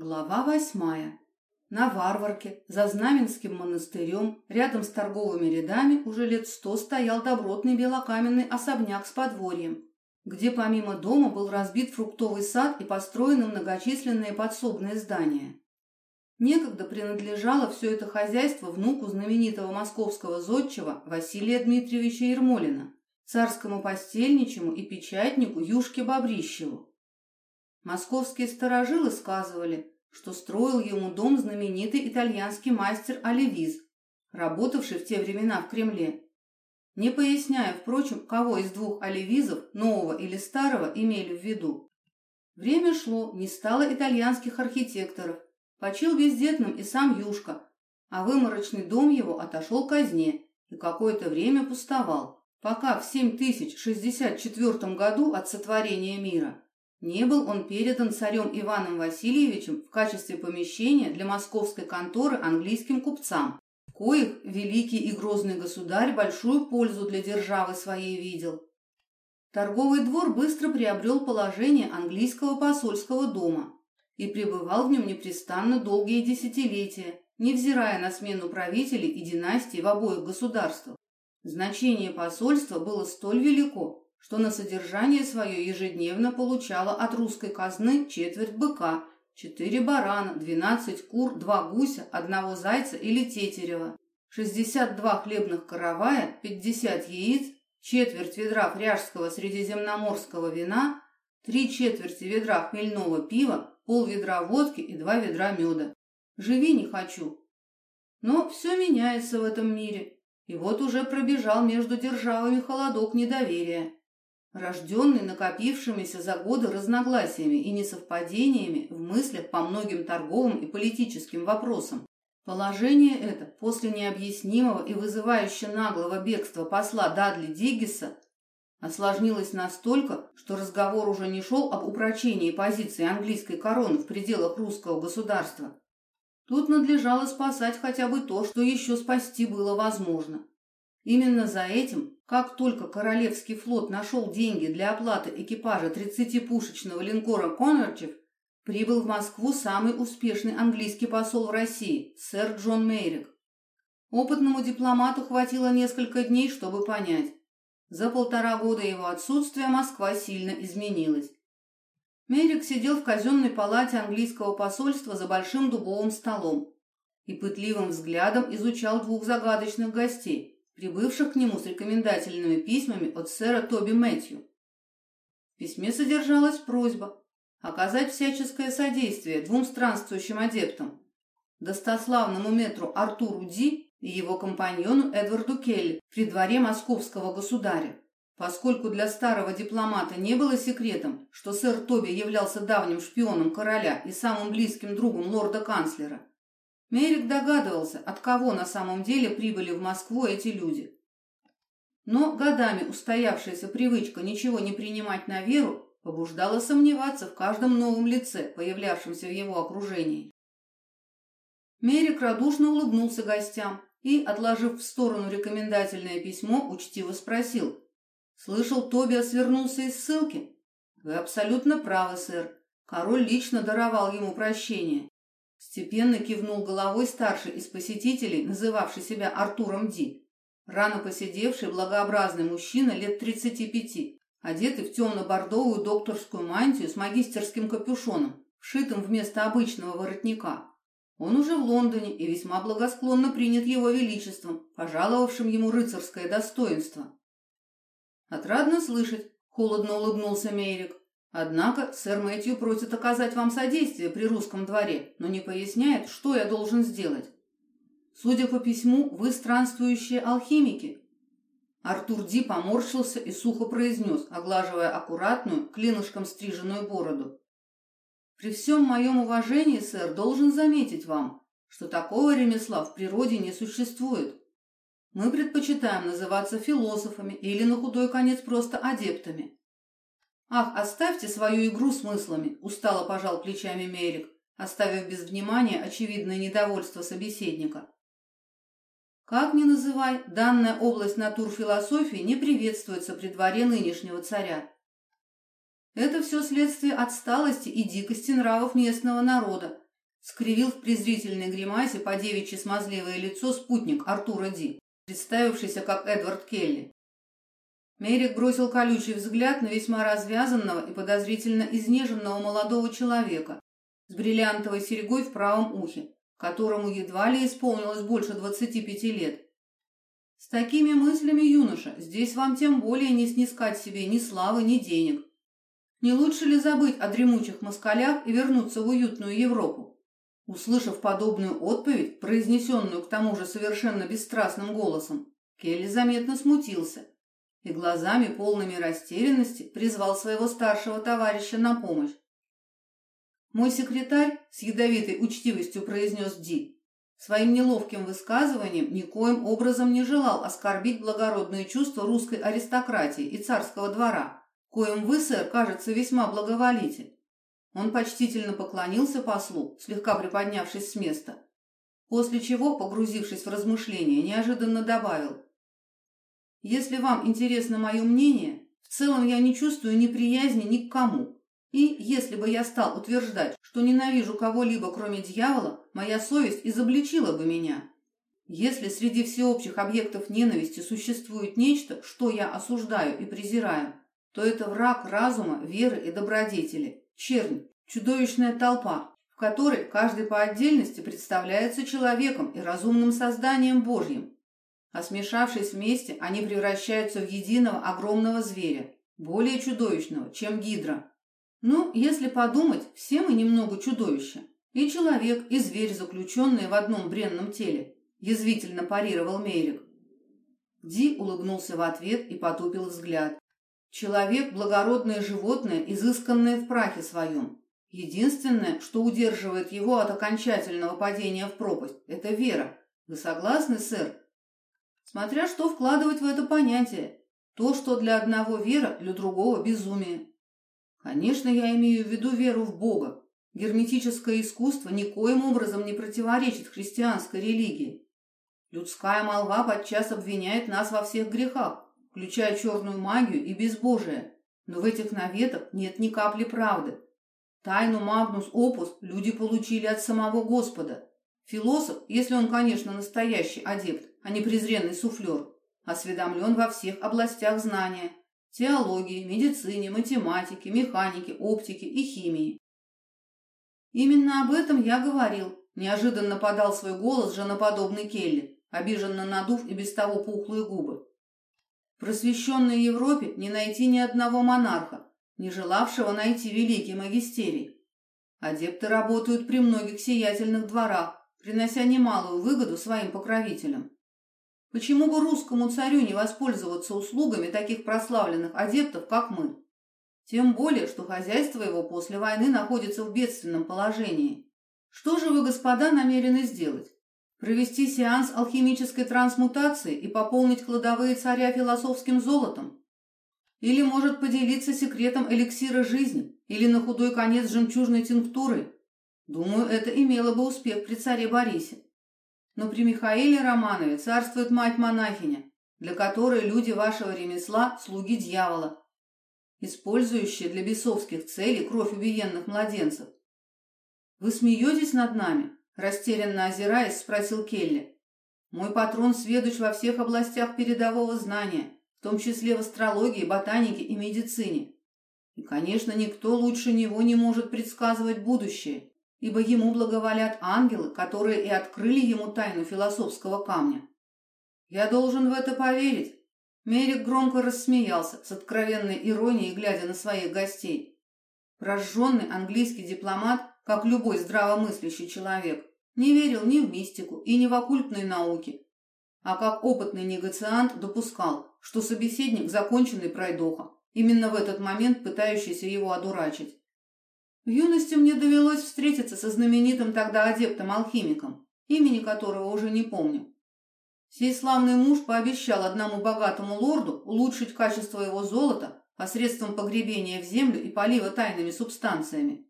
Глава восьмая. На Варварке, за Знаменским монастырем, рядом с торговыми рядами уже лет сто стоял добротный белокаменный особняк с подворьем, где помимо дома был разбит фруктовый сад и построены многочисленные подсобные здания. Некогда принадлежало все это хозяйство внуку знаменитого московского зодчего Василия Дмитриевича Ермолина, царскому постельничему и печатнику Юшке Бобрищеву. Московские сторожилы сказывали, что строил ему дом знаменитый итальянский мастер Оливиз, работавший в те времена в Кремле. Не поясняя, впрочем, кого из двух оливизов, нового или старого, имели в виду. Время шло, не стало итальянских архитекторов, почил бездетным и сам Юшка, а выморочный дом его отошел к казне и какое-то время пустовал, пока в 7064 году от сотворения мира не был он передан царем Иваном Васильевичем в качестве помещения для московской конторы английским купцам, в коих великий и грозный государь большую пользу для державы своей видел. Торговый двор быстро приобрел положение английского посольского дома и пребывал в нем непрестанно долгие десятилетия, невзирая на смену правителей и династий в обоих государствах. Значение посольства было столь велико, что на содержание свое ежедневно получала от русской казны четверть быка, четыре барана, двенадцать кур, два гуся, одного зайца или тетерева, шестьдесят два хлебных каравая, пятьдесят яиц, четверть ведра фряжского средиземноморского вина, три четверти ведра хмельного пива, пол ведра водки и два ведра меда. Живи не хочу. Но все меняется в этом мире, и вот уже пробежал между державами холодок недоверия рожденный накопившимися за годы разногласиями и несовпадениями в мыслях по многим торговым и политическим вопросам. Положение это после необъяснимого и вызывающе наглого бегства посла Дадли Диггиса осложнилось настолько, что разговор уже не шел об упрочении позиции английской короны в пределах русского государства. Тут надлежало спасать хотя бы то, что еще спасти было возможно. Именно за этим как только Королевский флот нашел деньги для оплаты экипажа 30-пушечного линкора «Конверчев», прибыл в Москву самый успешный английский посол в России, сэр Джон Мейрик. Опытному дипломату хватило несколько дней, чтобы понять. За полтора года его отсутствия Москва сильно изменилась. Мерик сидел в казенной палате английского посольства за большим дубовым столом и пытливым взглядом изучал двух загадочных гостей – прибывших к нему с рекомендательными письмами от сэра Тоби Мэтью. В письме содержалась просьба оказать всяческое содействие двум странствующим адептам, достославному метру Артуру Ди и его компаньону Эдварду Келли при дворе московского государя. Поскольку для старого дипломата не было секретом, что сэр Тоби являлся давним шпионом короля и самым близким другом лорда-канцлера, Мерик догадывался, от кого на самом деле прибыли в Москву эти люди. Но годами устоявшаяся привычка ничего не принимать на веру побуждала сомневаться в каждом новом лице, появлявшемся в его окружении. Мерик радушно улыбнулся гостям и, отложив в сторону рекомендательное письмо, учтиво спросил. «Слышал, Тобиас вернулся из ссылки?» «Вы абсолютно правы, сэр. Король лично даровал ему прощение. Степенно кивнул головой старший из посетителей, называвший себя Артуром Ди. Рано посидевший благообразный мужчина лет тридцати пяти, одетый в темно-бордовую докторскую мантию с магистерским капюшоном, вшитым вместо обычного воротника. Он уже в Лондоне и весьма благосклонно принят его величеством, пожаловавшим ему рыцарское достоинство. «Отрадно слышать», — холодно улыбнулся Мейрик. Однако сэр Мэтью просит оказать вам содействие при русском дворе, но не поясняет, что я должен сделать. Судя по письму, вы странствующие алхимики. Артур Ди поморщился и сухо произнес, оглаживая аккуратную, клинышком стриженную бороду. При всем моем уважении, сэр, должен заметить вам, что такого ремесла в природе не существует. Мы предпочитаем называться философами или на худой конец просто адептами. «Ах, оставьте свою игру смыслами!» – устало пожал плечами Мерик, оставив без внимания очевидное недовольство собеседника. Как ни называй, данная область натурфилософии не приветствуется при дворе нынешнего царя. Это все следствие отсталости и дикости нравов местного народа, скривил в презрительной гримасе по девичьи смазливое лицо спутник Артура Ди, представившийся как Эдвард Келли. Мерик бросил колючий взгляд на весьма развязанного и подозрительно изнеженного молодого человека с бриллиантовой серьгой в правом ухе, которому едва ли исполнилось больше двадцати пяти лет. С такими мыслями, юноша, здесь вам тем более не снискать себе ни славы, ни денег. Не лучше ли забыть о дремучих москалях и вернуться в уютную Европу? Услышав подобную отповедь, произнесенную к тому же совершенно бесстрастным голосом, Келли заметно смутился и глазами, полными растерянности, призвал своего старшего товарища на помощь. «Мой секретарь с ядовитой учтивостью произнес Ди, своим неловким высказыванием никоим образом не желал оскорбить благородные чувства русской аристократии и царского двора, коим вы, сэр, кажется, весьма благоволите. Он почтительно поклонился послу, слегка приподнявшись с места, после чего, погрузившись в размышления, неожиданно добавил. «Если вам интересно мое мнение, в целом я не чувствую неприязни ни к кому, и если бы я стал утверждать, что ненавижу кого-либо, кроме дьявола, моя совесть изобличила бы меня. Если среди всеобщих объектов ненависти существует нечто, что я осуждаю и презираю, то это враг разума, веры и добродетели, чернь, чудовищная толпа, в которой каждый по отдельности представляется человеком и разумным созданием Божьим. А смешавшись вместе, они превращаются в единого огромного зверя, более чудовищного, чем гидра. Ну, если подумать, все мы немного чудовища. И человек, и зверь, заключенные в одном бренном теле, язвительно парировал Мерик. Ди улыбнулся в ответ и потупил взгляд. Человек – благородное животное, изысканное в прахе своем. Единственное, что удерживает его от окончательного падения в пропасть – это вера. Вы согласны, сэр? Смотря что вкладывать в это понятие. То, что для одного вера, для другого – безумие. Конечно, я имею в виду веру в Бога. Герметическое искусство никоим образом не противоречит христианской религии. Людская молва подчас обвиняет нас во всех грехах, включая черную магию и безбожие. Но в этих наветах нет ни капли правды. Тайну Магнус Опус люди получили от самого Господа. Философ, если он, конечно, настоящий адепт, а не презренный суфлер, осведомлен во всех областях знания – теологии, медицине, математике, механике, оптике и химии. Именно об этом я говорил, неожиданно подал свой голос женоподобный Келли, обиженно надув и без того пухлые губы. В просвещенной Европе не найти ни одного монарха, не желавшего найти великий магистерий. Адепты работают при многих сиятельных дворах, принося немалую выгоду своим покровителям. Почему бы русскому царю не воспользоваться услугами таких прославленных адептов, как мы? Тем более, что хозяйство его после войны находится в бедственном положении. Что же вы, господа, намерены сделать? Провести сеанс алхимической трансмутации и пополнить кладовые царя философским золотом? Или может поделиться секретом эликсира жизни, или на худой конец жемчужной тинктурой? Думаю, это имело бы успех при царе Борисе. Но при Михаиле Романове царствует мать-монахиня, для которой люди вашего ремесла – слуги дьявола, использующие для бесовских целей кровь убиенных младенцев. Вы смеетесь над нами? Растерянно озираясь, спросил Келли. «Мой патрон сведущ во всех областях передового знания, в том числе в астрологии, ботанике и медицине. И, конечно, никто лучше него не может предсказывать будущее, ибо ему благоволят ангелы, которые и открыли ему тайну философского камня. Я должен в это поверить». Мерик громко рассмеялся, с откровенной иронией глядя на своих гостей. Прожженный английский дипломат, как любой здравомыслящий человек, не верил ни в мистику и ни в оккультные науки, а как опытный негациант допускал, что собеседник – законченный пройдоха, именно в этот момент пытающийся его одурачить. В юности мне довелось встретиться со знаменитым тогда адептом-алхимиком, имени которого уже не помню. Сей славный муж пообещал одному богатому лорду улучшить качество его золота посредством погребения в землю и полива тайными субстанциями.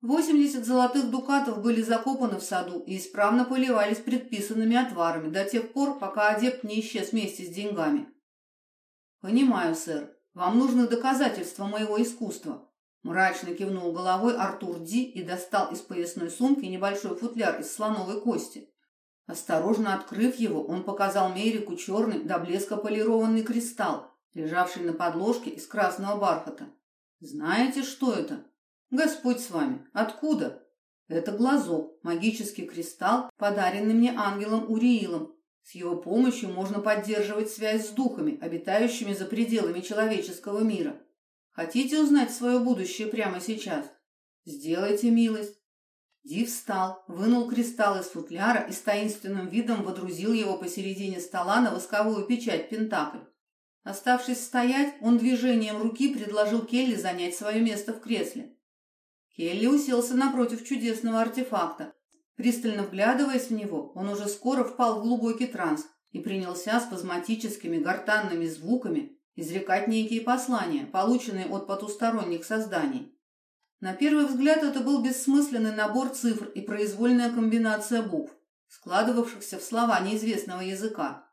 Восемьдесят золотых дукатов были закопаны в саду и исправно поливались предписанными отварами до тех пор, пока адепт не исчез вместе с деньгами. «Понимаю, сэр. Вам нужны доказательства моего искусства. Мрачно кивнул головой Артур Ди и достал из поясной сумки небольшой футляр из слоновой кости. Осторожно открыв его, он показал Мерику черный до блеска полированный кристалл, лежавший на подложке из красного бархата. «Знаете, что это?» «Господь с вами! Откуда?» «Это глазок, магический кристалл, подаренный мне ангелом Уриилом. С его помощью можно поддерживать связь с духами, обитающими за пределами человеческого мира. Хотите узнать свое будущее прямо сейчас? Сделайте милость. Ди встал, вынул кристалл из футляра и с таинственным видом водрузил его посередине стола на восковую печать Пентакль. Оставшись стоять, он движением руки предложил Келли занять свое место в кресле. Келли уселся напротив чудесного артефакта. Пристально вглядываясь в него, он уже скоро впал в глубокий транс и принялся спазматическими гортанными звуками изрекать некие послания, полученные от потусторонних созданий. На первый взгляд это был бессмысленный набор цифр и произвольная комбинация букв, складывавшихся в слова неизвестного языка.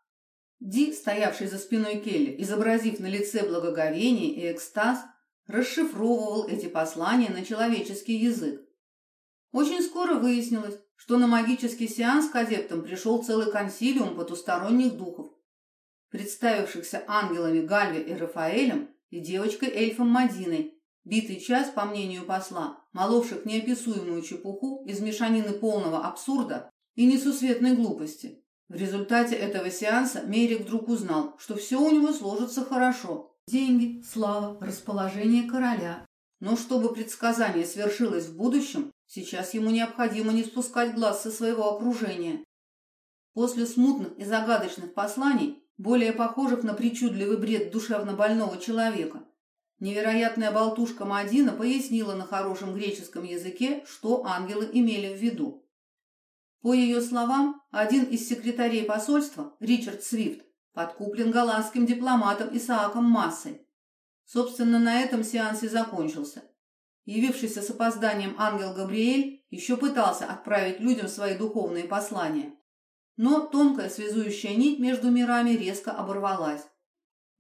Ди, стоявший за спиной Келли, изобразив на лице благоговение и экстаз, расшифровывал эти послания на человеческий язык. Очень скоро выяснилось, что на магический сеанс к адептам пришел целый консилиум потусторонних духов, представившихся ангелами Гальве и Рафаэлем и девочкой-эльфом Мадиной, битый час, по мнению посла, моловших неописуемую чепуху из мешанины полного абсурда и несусветной глупости. В результате этого сеанса Мерик вдруг узнал, что все у него сложится хорошо. Деньги, слава, расположение короля. Но чтобы предсказание свершилось в будущем, сейчас ему необходимо не спускать глаз со своего окружения. После смутных и загадочных посланий более похожих на причудливый бред душевно больного человека. Невероятная болтушка Мадина пояснила на хорошем греческом языке, что ангелы имели в виду. По ее словам, один из секретарей посольства, Ричард Свифт, подкуплен голландским дипломатом Исааком Массой. Собственно, на этом сеанс и закончился. Явившийся с опозданием ангел Габриэль еще пытался отправить людям свои духовные послания. Но тонкая связующая нить между мирами резко оборвалась.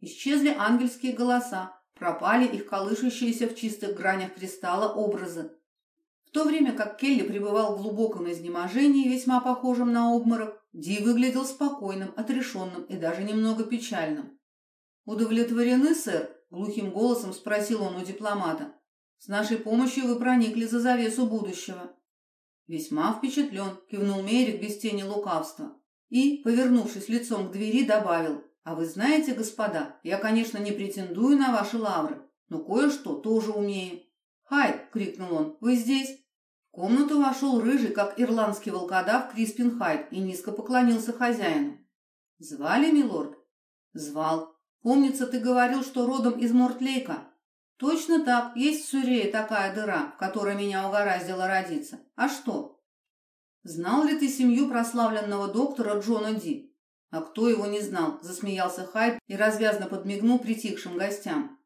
Исчезли ангельские голоса, пропали их колышущиеся в чистых гранях кристалла образы. В то время как Келли пребывал в глубоком изнеможении, весьма похожем на обморок, Ди выглядел спокойным, отрешенным и даже немного печальным. «Удовлетворены, сэр?» – глухим голосом спросил он у дипломата. «С нашей помощью вы проникли за завесу будущего». «Весьма впечатлен», — кивнул Мерик без тени лукавства. И, повернувшись лицом к двери, добавил, «А вы знаете, господа, я, конечно, не претендую на ваши лавры, но кое-что тоже умею». «Хайд!» — крикнул он. «Вы здесь?» В комнату вошел рыжий, как ирландский волкодав, Криспин Хайд и низко поклонился хозяину. «Звали, милорд?» «Звал. Помнится, ты говорил, что родом из Мортлейка. Точно так, есть в Сурее такая дыра, в которой меня угораздило родиться. А что? Знал ли ты семью прославленного доктора Джона Ди? А кто его не знал, засмеялся Хайд и развязно подмигнул притихшим гостям.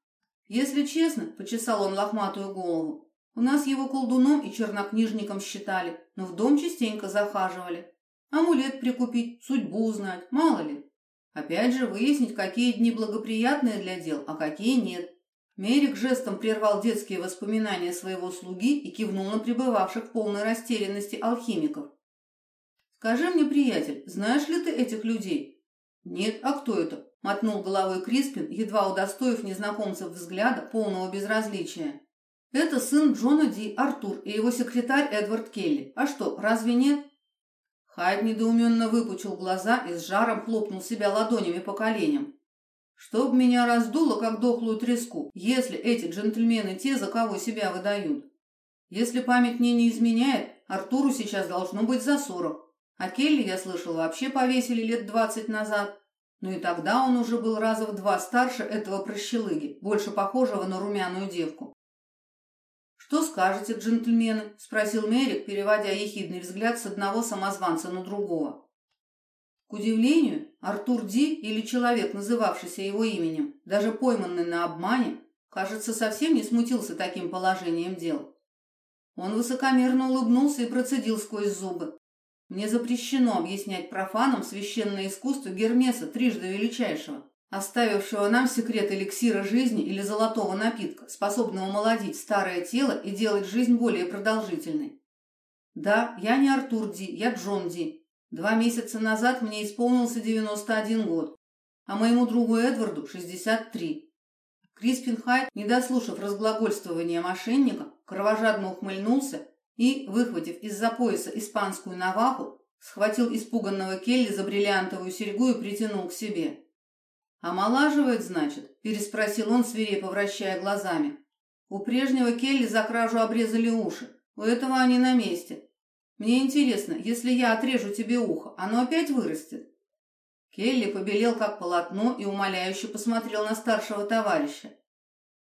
Если честно, почесал он лохматую голову, у нас его колдуном и чернокнижником считали, но в дом частенько захаживали. Амулет прикупить, судьбу узнать, мало ли. Опять же, выяснить, какие дни благоприятные для дел, а какие нет. Мерик жестом прервал детские воспоминания своего слуги и кивнул на пребывавших в полной растерянности алхимиков. «Скажи мне, приятель, знаешь ли ты этих людей?» «Нет, а кто это?» — мотнул головой Криспин, едва удостоив незнакомцев взгляда полного безразличия. «Это сын Джона Ди, Артур, и его секретарь Эдвард Келли. А что, разве нет?» Хайд недоуменно выпучил глаза и с жаром хлопнул себя ладонями по коленям. Чтоб меня раздуло, как дохлую треску, если эти джентльмены те, за кого себя выдают. Если память мне не изменяет, Артуру сейчас должно быть за сорок. А Келли, я слышал, вообще повесили лет двадцать назад. Ну и тогда он уже был раза в два старше этого прощелыги, больше похожего на румяную девку. «Что скажете, джентльмены?» – спросил Мерик, переводя ехидный взгляд с одного самозванца на другого. Удивлению, Артур Ди или человек, называвшийся его именем, даже пойманный на обмане, кажется, совсем не смутился таким положением дел. Он высокомерно улыбнулся и процедил сквозь зубы. «Мне запрещено объяснять профанам священное искусство Гермеса, трижды величайшего. оставившего нам секрет эликсира жизни или золотого напитка, способного молодить старое тело и делать жизнь более продолжительной. Да, я не Артур Ди, я Джон Ди. Два месяца назад мне исполнился 91 год, а моему другу Эдварду 63. Криспин Хайт, не дослушав разглагольствования мошенника, кровожадно ухмыльнулся и, выхватив из-за пояса испанскую наваху, схватил испуганного Келли за бриллиантовую серьгу и притянул к себе. «Омолаживает, значит?» – переспросил он, свирепо вращая глазами. «У прежнего Келли за кражу обрезали уши. У этого они на месте. Мне интересно, если я отрежу тебе ухо, оно опять вырастет?» Келли побелел как полотно и умоляюще посмотрел на старшего товарища.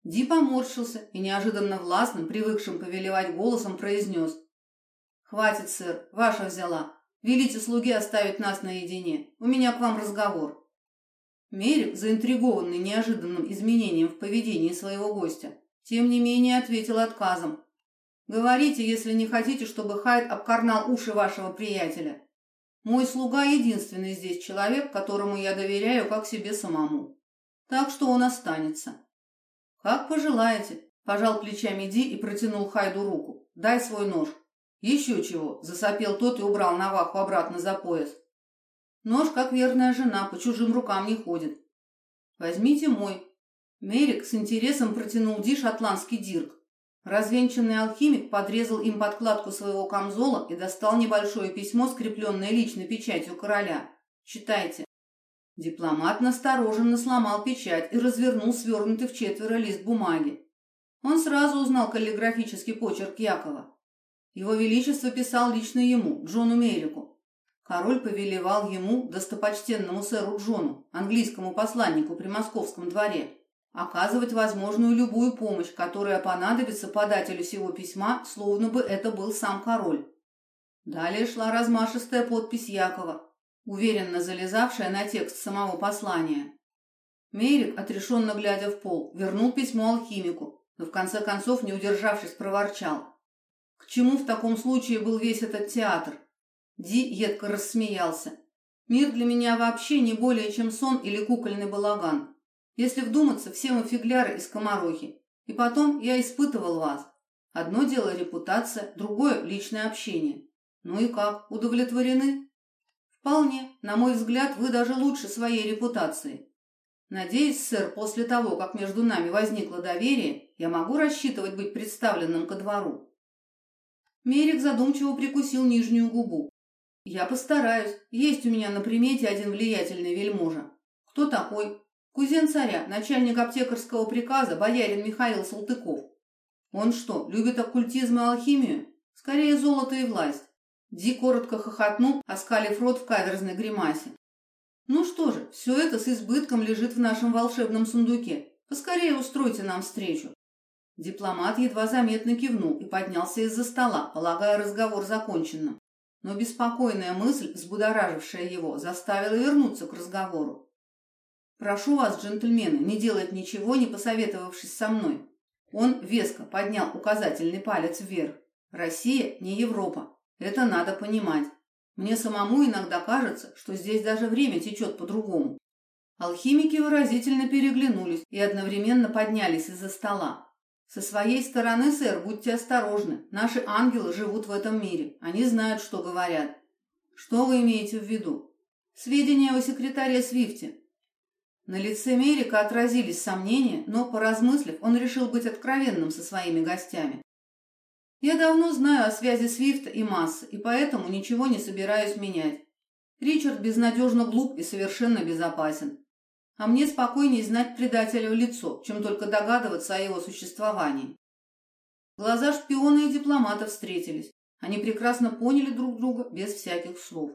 Ди поморщился и неожиданно властным, привыкшим повелевать голосом, произнес. «Хватит, сэр, ваша взяла. Велите слуге оставить нас наедине. У меня к вам разговор». Мерик, заинтригованный неожиданным изменением в поведении своего гостя, тем не менее ответил отказом. «Говорите, если не хотите, чтобы Хайд обкарнал уши вашего приятеля. Мой слуга — единственный здесь человек, которому я доверяю как себе самому. Так что он останется». «Как пожелаете», — пожал плечами Ди и протянул Хайду руку. «Дай свой нож». «Еще чего», — засопел тот и убрал наваху обратно за пояс. Нож, как верная жена, по чужим рукам не ходит. Возьмите мой. Мерик с интересом протянул Ди шотландский дирк. Развенчанный алхимик подрезал им подкладку своего камзола и достал небольшое письмо, скрепленное личной печатью короля. Читайте. Дипломат настороженно сломал печать и развернул свернутый в четверо лист бумаги. Он сразу узнал каллиграфический почерк Якова. Его Величество писал лично ему, Джону Мерику, Король повелевал ему, достопочтенному сэру Джону, английскому посланнику при московском дворе, оказывать возможную любую помощь, которая понадобится подателю сего письма, словно бы это был сам король. Далее шла размашистая подпись Якова, уверенно залезавшая на текст самого послания. Мерик, отрешенно глядя в пол, вернул письмо алхимику, но в конце концов, не удержавшись, проворчал. К чему в таком случае был весь этот театр? Ди едко рассмеялся. Мир для меня вообще не более чем сон или кукольный балаган. Если вдуматься, все мы фигляры из комарохи. И потом я испытывал вас. Одно дело репутация, другое личное общение. Ну и как, удовлетворены? Вполне. На мой взгляд, вы даже лучше своей репутации. Надеюсь, сэр, после того, как между нами возникло доверие, я могу рассчитывать быть представленным ко двору. Мерик задумчиво прикусил нижнюю губу. «Я постараюсь. Есть у меня на примете один влиятельный вельможа. Кто такой? Кузен царя, начальник аптекарского приказа, боярин Михаил Салтыков. Он что, любит оккультизм и алхимию? Скорее золото и власть». Ди коротко хохотнул, оскалив рот в каверзной гримасе. «Ну что же, все это с избытком лежит в нашем волшебном сундуке. Поскорее устройте нам встречу». Дипломат едва заметно кивнул и поднялся из-за стола, полагая разговор законченным но беспокойная мысль, взбудоражившая его, заставила вернуться к разговору. «Прошу вас, джентльмены, не делать ничего, не посоветовавшись со мной». Он веско поднял указательный палец вверх. «Россия не Европа. Это надо понимать. Мне самому иногда кажется, что здесь даже время течет по-другому». Алхимики выразительно переглянулись и одновременно поднялись из-за стола. Со своей стороны, сэр, будьте осторожны. Наши ангелы живут в этом мире. Они знают, что говорят. Что вы имеете в виду? Сведения о секретаре Свифте. На лице Мерика отразились сомнения, но, поразмыслив, он решил быть откровенным со своими гостями. Я давно знаю о связи Свифта и Массы, и поэтому ничего не собираюсь менять. Ричард безнадежно глуп и совершенно безопасен. А мне спокойнее знать предателя в лицо, чем только догадываться о его существовании. Глаза шпиона и дипломата встретились. Они прекрасно поняли друг друга без всяких слов.